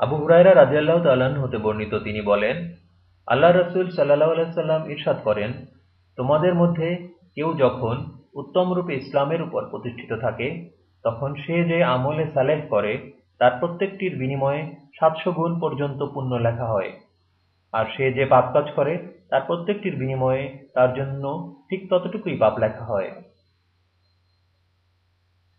আবু হুরায়রা রাজিয়াল্লাহ তাল্লাহ্ন হতে বর্ণিত, তিনি বলেন আল্লাহ রসুল সাল্লাহ আলাইসাল্লাম ইরশাদ করেন, তোমাদের মধ্যে কেউ যখন উত্তমরূপে ইসলামের উপর প্রতিষ্ঠিত থাকে, তখন সে যে আমলে সালেহ করে, তার প্রত্যেকটির বিনিময়ে সাতশো গুণ পর্যন্ত পুণ্য লেখা হয়। আর সে যে পাপ কাজ করে, তার প্রত্যেকটির বিনিময়ে তার জন্য ঠিক ততটুকুই পাপ লেখা হয়।